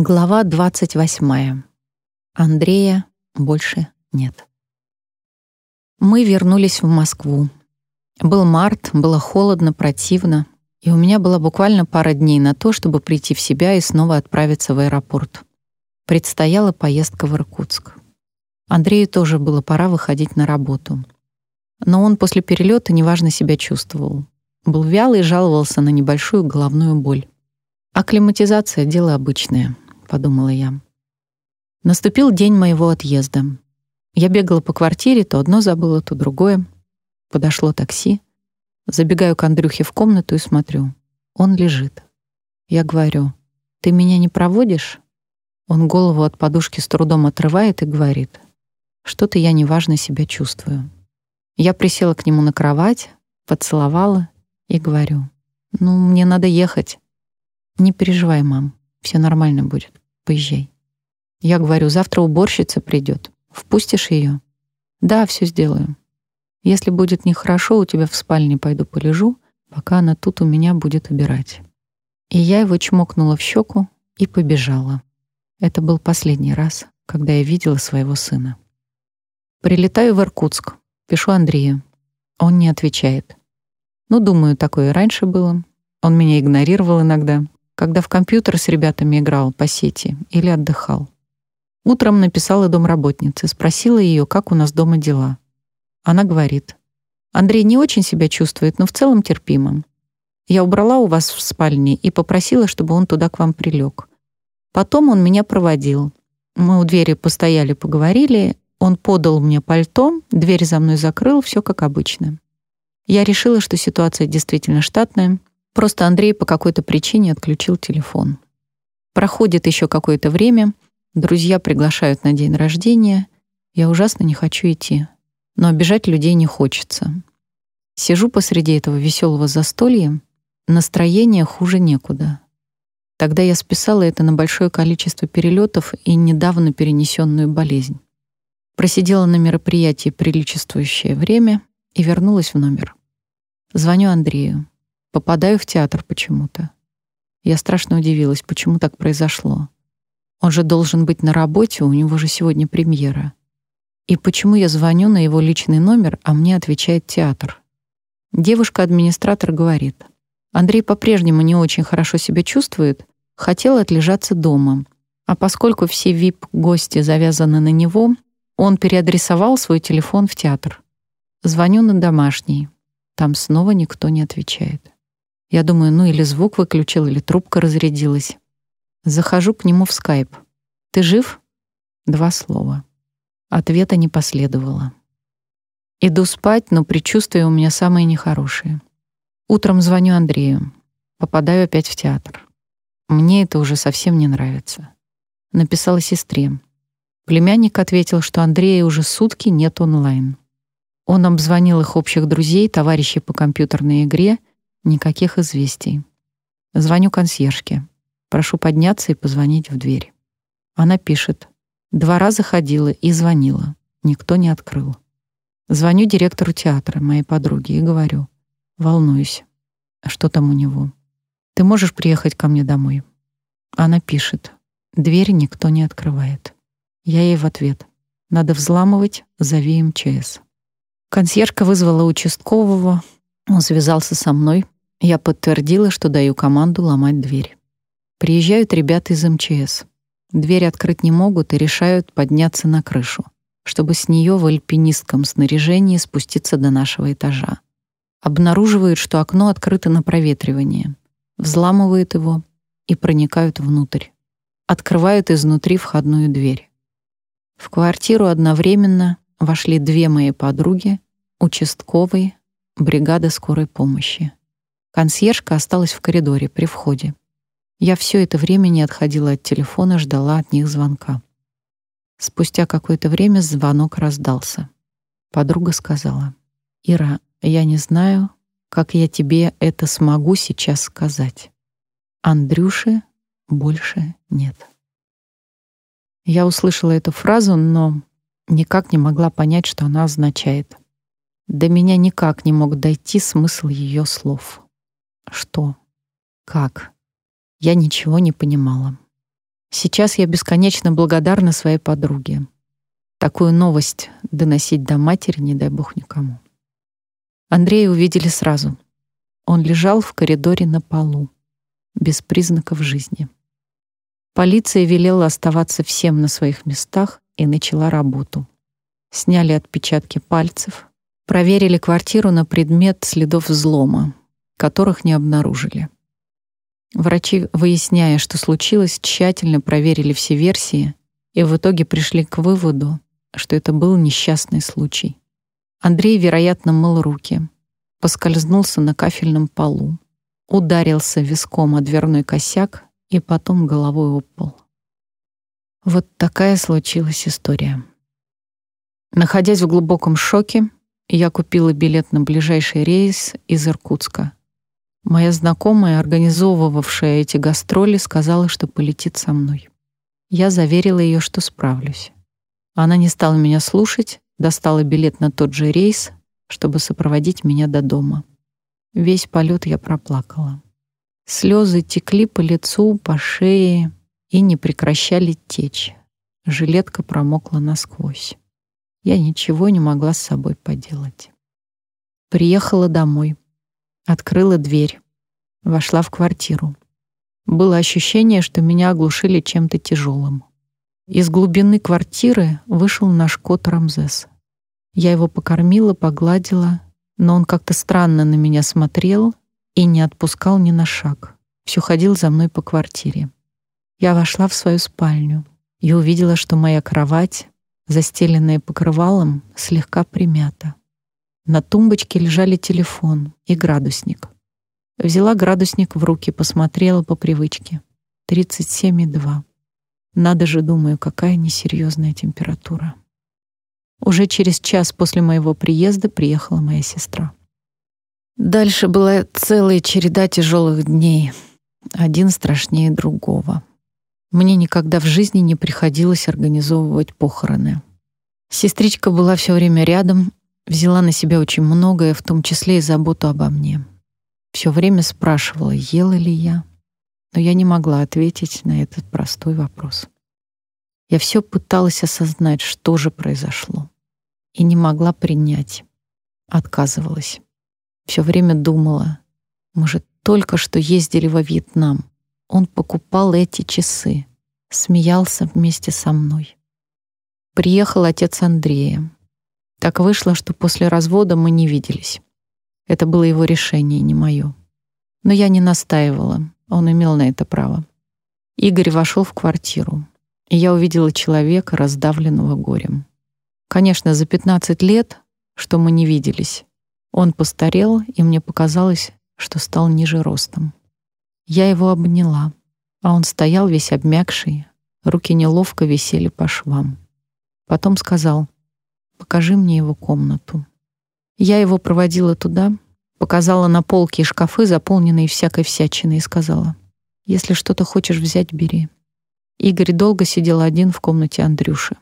Глава 28. Андрея больше нет. Мы вернулись в Москву. Был март, было холодно, противно, и у меня была буквально пара дней на то, чтобы прийти в себя и снова отправиться в аэропорт. Предстояла поездка в Иркутск. Андрею тоже было пора выходить на работу. Но он после перелета неважно себя чувствовал. Был вялый и жаловался на небольшую головную боль. Акклиматизация — дело обычное — подумала я. Наступил день моего отъезда. Я бегала по квартире, то одно забыла, то другое. Подошло такси. Забегаю к Андрюхе в комнату и смотрю. Он лежит. Я говорю, «Ты меня не проводишь?» Он голову от подушки с трудом отрывает и говорит, «Что-то я неважно себя чувствую». Я присела к нему на кровать, поцеловала и говорю, «Ну, мне надо ехать». «Не переживай, мам, все нормально будет. Поезжай. Я говорю, завтра уборщица придет. Впустишь ее? Да, все сделаю. Если будет нехорошо, у тебя в спальне пойду полежу, пока она тут у меня будет убирать. И я его чмокнула в щеку и побежала. Это был последний раз, когда я видела своего сына. Прилетаю в Иркутск, пишу Андрею. Он не отвечает. Ну, думаю, такое и раньше было. Он меня игнорировал иногда, когда в компьютер с ребятами играл по сети или отдыхал. Утром написала домработнице, спросила ее, как у нас дома дела. Она говорит, «Андрей не очень себя чувствует, но в целом терпимо. Я убрала у вас в спальне и попросила, чтобы он туда к вам прилег. Потом он меня проводил. Мы у двери постояли, поговорили, он подал мне пальто, дверь за мной закрыл, все как обычно. Я решила, что ситуация действительно штатная, Просто Андрей по какой-то причине отключил телефон. Проходит еще какое-то время, друзья приглашают на день рождения. Я ужасно не хочу идти, но обижать людей не хочется. Сижу посреди этого веселого застолья, настроение хуже некуда. Тогда я списала это на большое количество перелетов и недавно перенесенную болезнь. Просидела на мероприятии приличествующее время и вернулась в номер. Звоню Андрею. Попадаю в театр почему-то. Я страшно удивилась, почему так произошло. Он же должен быть на работе, у него же сегодня премьера. И почему я звоню на его личный номер, а мне отвечает театр? Девушка-администратор говорит, Андрей по-прежнему не очень хорошо себя чувствует, хотел отлежаться дома. А поскольку все VIP-гости завязаны на него, он переадресовал свой телефон в театр. Звоню на домашний. Там снова никто не отвечает. Я думаю, ну или звук выключил, или трубка разрядилась. Захожу к нему в скайп. «Ты жив?» Два слова. Ответа не последовало. Иду спать, но предчувствия у меня самые нехорошие. Утром звоню Андрею. Попадаю опять в театр. Мне это уже совсем не нравится. Написала сестре. Племянник ответил, что Андрея уже сутки нет онлайн. Он обзвонил их общих друзей, товарищей по компьютерной игре Никаких известий. Звоню консьержке. Прошу подняться и позвонить в дверь. Она пишет. Два раза ходила и звонила. Никто не открыл. Звоню директору театра, моей подруге, и говорю. Волнуюсь. Что там у него? Ты можешь приехать ко мне домой? Она пишет. Дверь никто не открывает. Я ей в ответ. Надо взламывать, зови МЧС. Консьержка вызвала участкового, он связался со мной. Я подтвердила, что даю команду ломать дверь. Приезжают ребята из МЧС. Дверь открыть не могут и решают подняться на крышу, чтобы с нее в альпинистском снаряжении спуститься до нашего этажа. Обнаруживают, что окно открыто на проветривание. Взламывают его и проникают внутрь. Открывают изнутри входную дверь. В квартиру одновременно вошли две мои подруги, участковый бригада скорой помощи. Консьержка осталась в коридоре при входе. Я все это время не отходила от телефона, ждала от них звонка. Спустя какое-то время звонок раздался. Подруга сказала, «Ира, я не знаю, как я тебе это смогу сейчас сказать. Андрюши больше нет». Я услышала эту фразу, но никак не могла понять, что она означает. До меня никак не мог дойти смысл ее слов. Что? Как? Я ничего не понимала. Сейчас я бесконечно благодарна своей подруге. Такую новость доносить до матери, не дай бог никому. Андрея увидели сразу. Он лежал в коридоре на полу, без признаков жизни. Полиция велела оставаться всем на своих местах и начала работу. Сняли отпечатки пальцев, проверили квартиру на предмет следов взлома, которых не обнаружили. Врачи, выясняя, что случилось, тщательно проверили все версии и в итоге пришли к выводу, что это был несчастный случай. Андрей, вероятно, мыл руки, поскользнулся на кафельном полу, ударился виском о дверной косяк и потом головой об пол. Вот такая случилась история. Находясь в глубоком шоке, я купила билет на ближайший рейс из Иркутска. Моя знакомая, организовывавшая эти гастроли, сказала, что полетит со мной. Я заверила ее, что справлюсь. Она не стала меня слушать, достала билет на тот же рейс, чтобы сопроводить меня до дома. Весь полет я проплакала. Слезы текли по лицу, по шее и не прекращали течь. Жилетка промокла насквозь. Я ничего не могла с собой поделать. Приехала домой. Открыла дверь. Вошла в квартиру. Было ощущение, что меня оглушили чем-то тяжелым. Из глубины квартиры вышел наш кот Рамзес. Я его покормила, погладила, но он как-то странно на меня смотрел и не отпускал ни на шаг. Все ходил за мной по квартире. Я вошла в свою спальню и увидела, что моя кровать, застеленная покрывалом, слегка примята. На тумбочке лежали телефон и градусник. Взяла градусник в руки, посмотрела по привычке. 37,2. Надо же, думаю, какая несерьезная температура. Уже через час после моего приезда приехала моя сестра. Дальше была целая череда тяжелых дней, один страшнее другого. Мне никогда в жизни не приходилось организовывать похороны. Сестричка была все время рядом, взяла на себя очень многое, в том числе и заботу обо мне. Все время спрашивала, ела ли я, но я не могла ответить на этот простой вопрос. Я все пыталась осознать, что же произошло, и не могла принять. Отказывалась. Все время думала, мы же только что ездили во Вьетнам. Он покупал эти часы, смеялся вместе со мной. Приехал отец Андрея. Так вышло, что после развода мы не виделись. Это было его решение, не мое. Но я не настаивала, он имел на это право. Игорь вошел в квартиру, и я увидела человека, раздавленного горем. Конечно, за 15 лет, что мы не виделись, он постарел, и мне показалось, что стал ниже ростом. Я его обняла, а он стоял весь обмякший, руки неловко висели по швам. Потом сказал, «Покажи мне его комнату». Я его проводила туда, Показала на полки и шкафы, заполненные всякой всячиной, и сказала, «Если что-то хочешь взять, бери». Игорь долго сидел один в комнате Андрюши.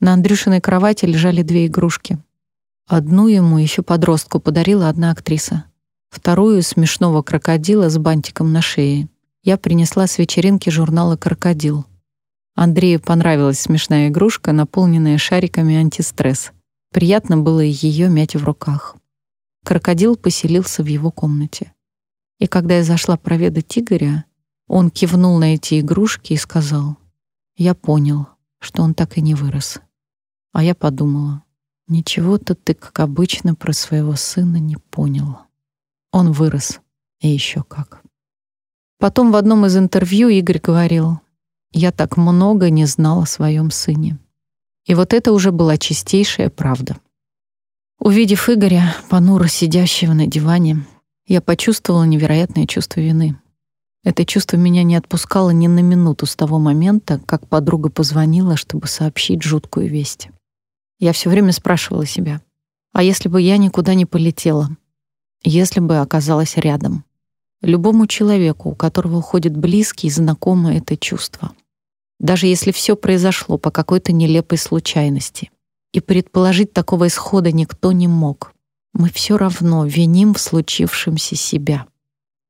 На Андрюшиной кровати лежали две игрушки. Одну ему еще подростку подарила одна актриса. Вторую — смешного крокодила с бантиком на шее. Я принесла с вечеринки журнала «Крокодил». Андрею понравилась смешная игрушка, наполненная шариками антистресс. Приятно было ее мять в руках крокодил поселился в его комнате. И когда я зашла проведать Игоря, он кивнул на эти игрушки и сказал, «Я понял, что он так и не вырос». А я подумала, «Ничего-то ты, как обычно, про своего сына не понял. Он вырос, и еще как». Потом в одном из интервью Игорь говорил, «Я так много не знал о своем сыне». И вот это уже была чистейшая правда. Увидев Игоря, понуро сидящего на диване, я почувствовала невероятное чувство вины. Это чувство меня не отпускало ни на минуту с того момента, как подруга позвонила, чтобы сообщить жуткую весть. Я все время спрашивала себя, а если бы я никуда не полетела? Если бы оказалась рядом? Любому человеку, у которого уходит близкий, знакомо это чувство. Даже если все произошло по какой-то нелепой случайности и предположить такого исхода никто не мог. Мы все равно виним в случившемся себя.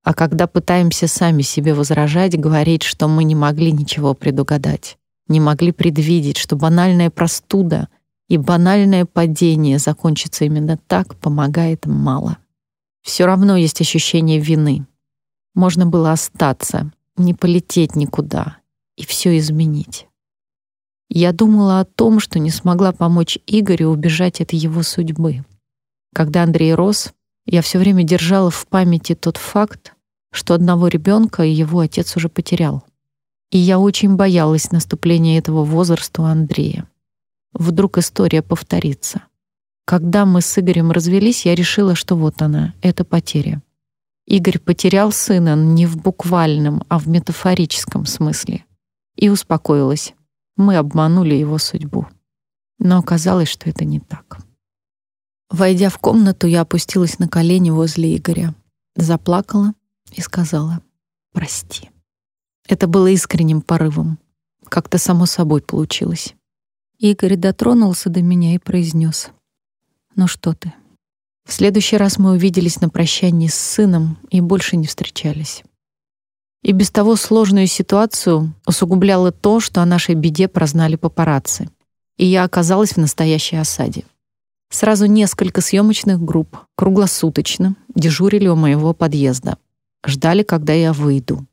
А когда пытаемся сами себе возражать, говорить, что мы не могли ничего предугадать, не могли предвидеть, что банальная простуда и банальное падение закончится именно так, помогает мало. Все равно есть ощущение вины. Можно было остаться, не полететь никуда и все изменить. Я думала о том, что не смогла помочь Игорю убежать от его судьбы. Когда Андрей рос, я все время держала в памяти тот факт, что одного ребенка его отец уже потерял. И я очень боялась наступления этого возраста у Андрея. Вдруг история повторится. Когда мы с Игорем развелись, я решила, что вот она, это потеря. Игорь потерял сына не в буквальном, а в метафорическом смысле. И успокоилась. Мы обманули его судьбу. Но оказалось, что это не так. Войдя в комнату, я опустилась на колени возле Игоря, заплакала и сказала «Прости». Это было искренним порывом. Как-то само собой получилось. Игорь дотронулся до меня и произнес «Ну что ты, в следующий раз мы увиделись на прощании с сыном и больше не встречались. И без того сложную ситуацию усугубляло то, что о нашей беде прознали папарацци. И я оказалась в настоящей осаде. Сразу несколько съемочных групп круглосуточно дежурили у моего подъезда. Ждали, когда я выйду.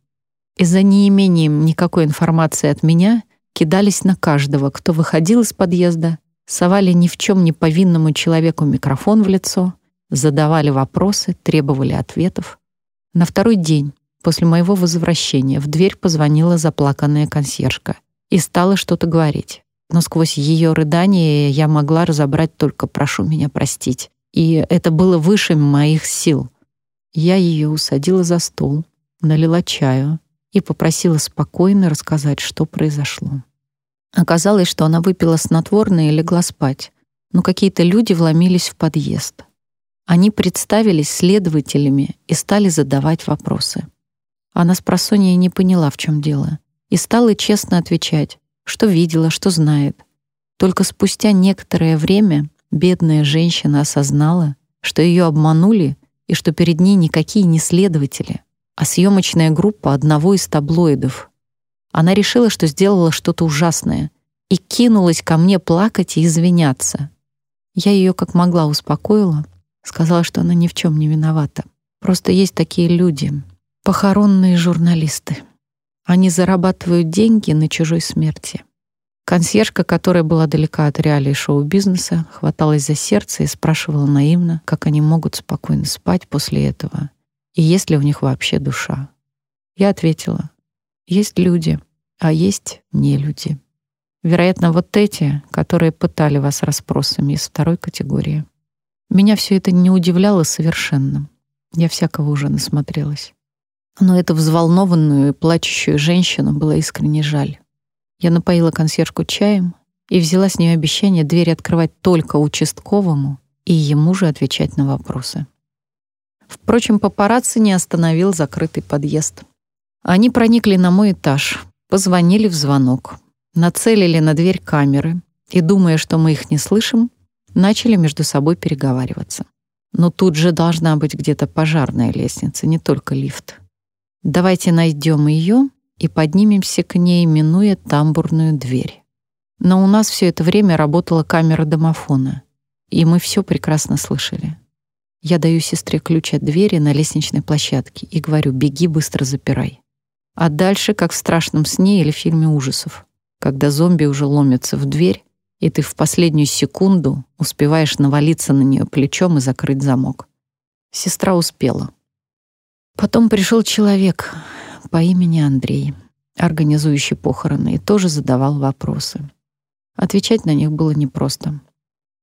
Из-за неимением никакой информации от меня кидались на каждого, кто выходил из подъезда, совали ни в чем не повинному человеку микрофон в лицо, задавали вопросы, требовали ответов. На второй день после моего возвращения в дверь позвонила заплаканная консьержка и стала что-то говорить. Но сквозь ее рыдание я могла разобрать только «прошу меня простить». И это было выше моих сил. Я ее усадила за стол, налила чаю и попросила спокойно рассказать, что произошло. Оказалось, что она выпила снотворное и легла спать, но какие-то люди вломились в подъезд. Они представились следователями и стали задавать вопросы. Она с просонья не поняла, в чем дело, и стала честно отвечать, что видела, что знает. Только спустя некоторое время бедная женщина осознала, что ее обманули и что перед ней никакие не следователи, а съемочная группа одного из таблоидов. Она решила, что сделала что-то ужасное и кинулась ко мне плакать и извиняться. Я ее как могла успокоила, Сказала, что она ни в чем не виновата. Просто есть такие люди, похоронные журналисты. Они зарабатывают деньги на чужой смерти. Консьержка, которая была далека от реалий шоу-бизнеса, хваталась за сердце и спрашивала наивно, как они могут спокойно спать после этого, и есть ли у них вообще душа. Я ответила, есть люди, а есть не люди. Вероятно, вот эти, которые пытали вас расспросами из второй категории. Меня все это не удивляло совершенно. Я всякого уже насмотрелась. Но эту взволнованную плачущую женщину было искренне жаль. Я напоила консьержку чаем и взяла с нее обещание дверь открывать только участковому и ему же отвечать на вопросы. Впрочем, папарацци не остановил закрытый подъезд. Они проникли на мой этаж, позвонили в звонок, нацелили на дверь камеры и, думая, что мы их не слышим, начали между собой переговариваться. Но тут же должна быть где-то пожарная лестница, не только лифт. Давайте найдем ее и поднимемся к ней, минуя тамбурную дверь. Но у нас все это время работала камера домофона, и мы все прекрасно слышали. Я даю сестре ключ от двери на лестничной площадке и говорю «беги, быстро запирай». А дальше, как в страшном сне или фильме ужасов, когда зомби уже ломятся в дверь, и ты в последнюю секунду успеваешь навалиться на нее плечом и закрыть замок. Сестра успела. Потом пришел человек по имени Андрей, организующий похороны, и тоже задавал вопросы. Отвечать на них было непросто.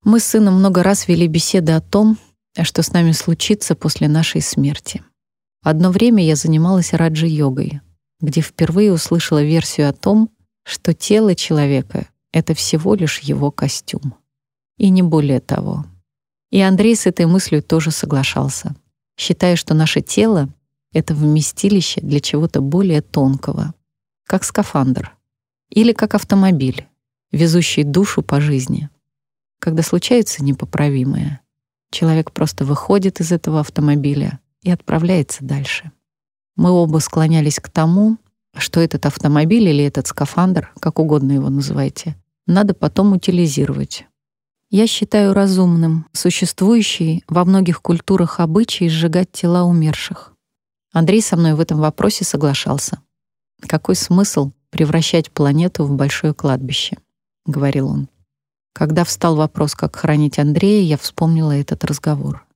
Мы с сыном много раз вели беседы о том, что с нами случится после нашей смерти. Одно время я занималась раджи-йогой, где впервые услышала версию о том, что тело человека это всего лишь его костюм. И не более того. И Андрей с этой мыслью тоже соглашался, считая, что наше тело — это вместилище для чего-то более тонкого, как скафандр или как автомобиль, везущий душу по жизни. Когда случается непоправимое, человек просто выходит из этого автомобиля и отправляется дальше. Мы оба склонялись к тому, что этот автомобиль или этот скафандр, как угодно его называйте, надо потом утилизировать. Я считаю разумным существующий во многих культурах обычай сжигать тела умерших. Андрей со мной в этом вопросе соглашался. Какой смысл превращать планету в большое кладбище, говорил он. Когда встал вопрос, как хранить Андрея, я вспомнила этот разговор.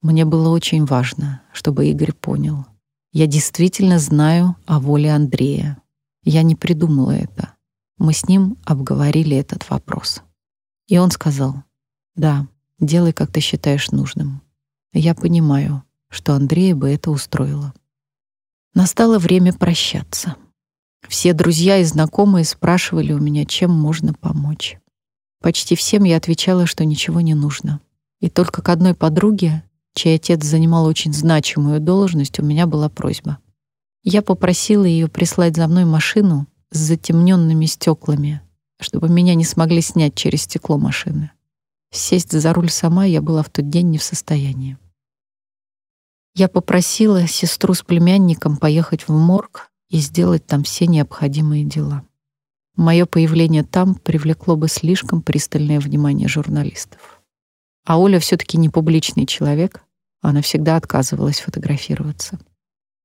Мне было очень важно, чтобы Игорь понял. Я действительно знаю о воле Андрея. Я не придумала это. Мы с ним обговорили этот вопрос. И он сказал, «Да, делай, как ты считаешь нужным. Я понимаю, что Андрея бы это устроило». Настало время прощаться. Все друзья и знакомые спрашивали у меня, чем можно помочь. Почти всем я отвечала, что ничего не нужно. И только к одной подруге, чей отец занимал очень значимую должность, у меня была просьба. Я попросила ее прислать за мной машину с затемненными стеклами, чтобы меня не смогли снять через стекло машины. Сесть за руль сама я была в тот день не в состоянии. Я попросила сестру с племянником поехать в морг и сделать там все необходимые дела. Мое появление там привлекло бы слишком пристальное внимание журналистов. А Оля все таки не публичный человек, она всегда отказывалась фотографироваться.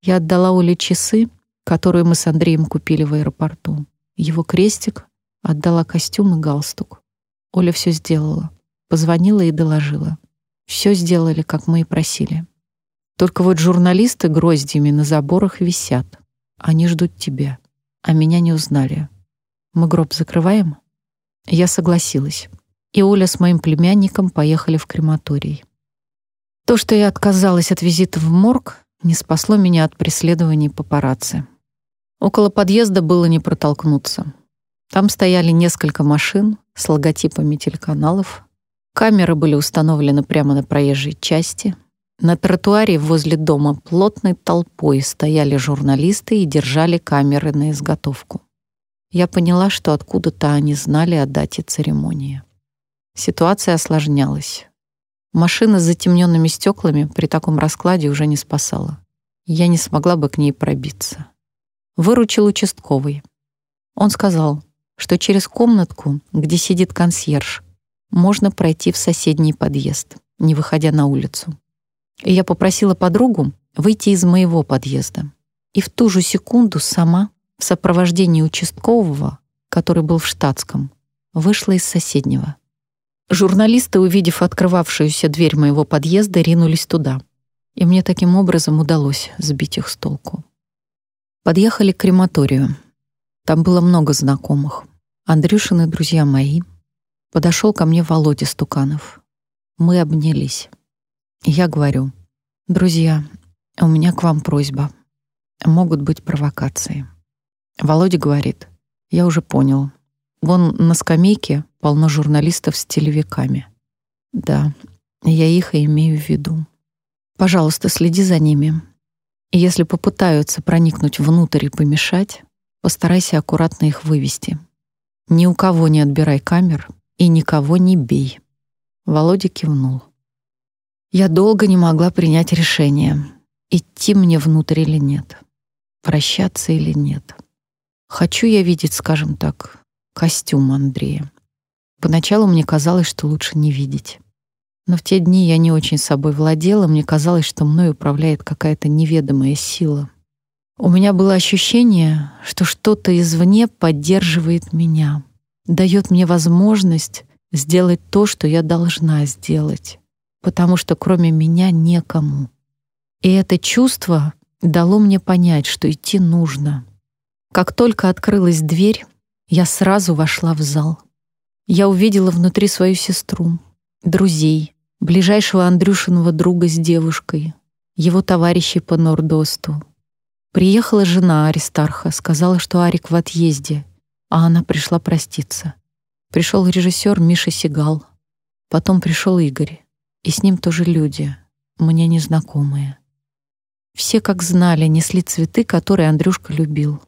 Я отдала Оле часы, которые мы с Андреем купили в аэропорту. Его крестик, отдала костюм и галстук. Оля все сделала, позвонила и доложила. Все сделали, как мы и просили. Только вот журналисты гроздьями на заборах висят. Они ждут тебя, а меня не узнали. Мы гроб закрываем? Я согласилась. И Оля с моим племянником поехали в крематорий. То, что я отказалась от визита в морг, не спасло меня от преследований папарацци. Около подъезда было не протолкнуться. Там стояли несколько машин с логотипами телеканалов. Камеры были установлены прямо на проезжей части — на тротуаре возле дома плотной толпой стояли журналисты и держали камеры на изготовку. Я поняла, что откуда-то они знали о дате церемонии. Ситуация осложнялась. Машина с затемненными стеклами при таком раскладе уже не спасала. Я не смогла бы к ней пробиться. Выручил участковый. Он сказал, что через комнатку, где сидит консьерж, можно пройти в соседний подъезд, не выходя на улицу и я попросила подругу выйти из моего подъезда. И в ту же секунду сама, в сопровождении участкового, который был в штатском, вышла из соседнего. Журналисты, увидев открывавшуюся дверь моего подъезда, ринулись туда. И мне таким образом удалось сбить их с толку. Подъехали к крематорию. Там было много знакомых. Андрюшины друзья мои. Подошел ко мне Володя Стуканов. Мы обнялись. Я говорю, друзья, у меня к вам просьба. Могут быть провокации. Володя говорит, я уже понял. Вон на скамейке полно журналистов с телевиками. Да, я их и имею в виду. Пожалуйста, следи за ними. Если попытаются проникнуть внутрь и помешать, постарайся аккуратно их вывести. Ни у кого не отбирай камер и никого не бей. Володя кивнул. Я долго не могла принять решение, идти мне внутрь или нет, прощаться или нет. Хочу я видеть, скажем так, костюм Андрея. Поначалу мне казалось, что лучше не видеть. Но в те дни я не очень собой владела, мне казалось, что мной управляет какая-то неведомая сила. У меня было ощущение, что что-то извне поддерживает меня, дает мне возможность сделать то, что я должна сделать потому что кроме меня некому. И это чувство дало мне понять, что идти нужно. Как только открылась дверь, я сразу вошла в зал. Я увидела внутри свою сестру, друзей, ближайшего Андрюшиного друга с девушкой, его товарищей по Нордосту. Приехала жена Аристарха, сказала, что Арик в отъезде, а она пришла проститься. Пришел режиссер Миша Сигал. Потом пришел Игорь. И с ним тоже люди, мне незнакомые. Все, как знали, несли цветы, которые Андрюшка любил.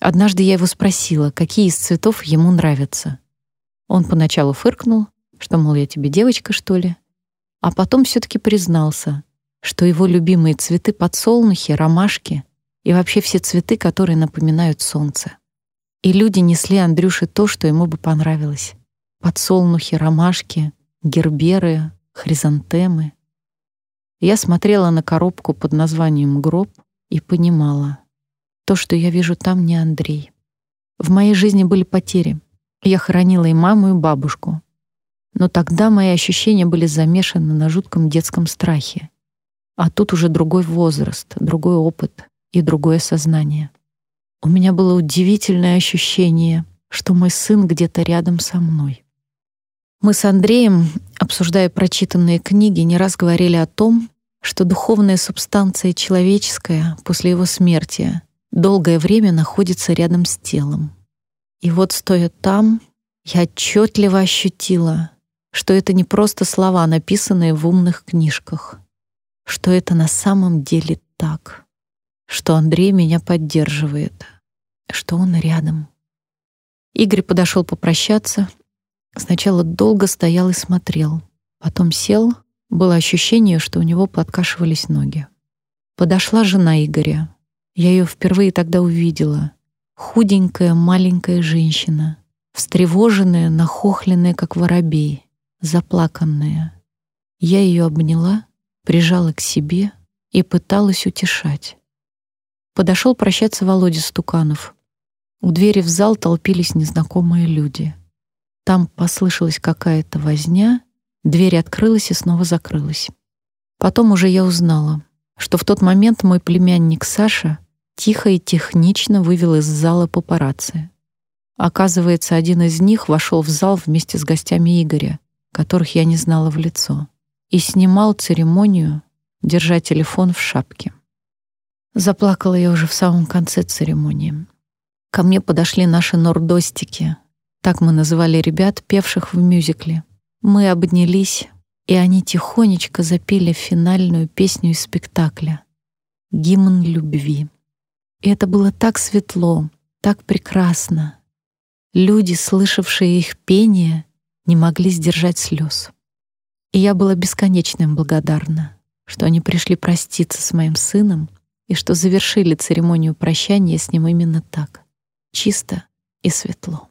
Однажды я его спросила, какие из цветов ему нравятся. Он поначалу фыркнул, что, мол, я тебе девочка, что ли, а потом все таки признался, что его любимые цветы подсолнухи, ромашки и вообще все цветы, которые напоминают солнце. И люди несли Андрюше то, что ему бы понравилось. Подсолнухи, ромашки, герберы, хризантемы. Я смотрела на коробку под названием «Гроб» и понимала, то, что я вижу там, не Андрей. В моей жизни были потери. Я хоронила и маму, и бабушку. Но тогда мои ощущения были замешаны на жутком детском страхе. А тут уже другой возраст, другой опыт и другое сознание. У меня было удивительное ощущение, что мой сын где-то рядом со мной. Мы с Андреем, обсуждая прочитанные книги, не раз говорили о том, что духовная субстанция человеческая после его смерти долгое время находится рядом с телом. И вот, стоя там, я отчетливо ощутила, что это не просто слова, написанные в умных книжках, что это на самом деле так, что Андрей меня поддерживает, что он рядом. Игорь подошел попрощаться. Сначала долго стоял и смотрел, потом сел. Было ощущение, что у него подкашивались ноги. Подошла жена Игоря. Я ее впервые тогда увидела. Худенькая маленькая женщина, встревоженная, нахохленная, как воробей заплаканная. Я ее обняла, прижала к себе и пыталась утешать. Подошел прощаться Володя Стуканов. У двери в зал толпились незнакомые люди. Там послышалась какая-то возня, дверь открылась и снова закрылась. Потом уже я узнала, что в тот момент мой племянник Саша тихо и технично вывел из зала папарацци. Оказывается, один из них вошел в зал вместе с гостями Игоря, которых я не знала в лицо, и снимал церемонию, держа телефон в шапке. Заплакала я уже в самом конце церемонии. Ко мне подошли наши нордостики, так мы называли ребят, певших в мюзикле. Мы обнялись, и они тихонечко запели финальную песню из спектакля «Гимн любви». И это было так светло, так прекрасно. Люди, слышавшие их пение, не могли сдержать слез. И я была бесконечно им благодарна, что они пришли проститься с моим сыном и что завершили церемонию прощания с ним именно так, чисто и светло.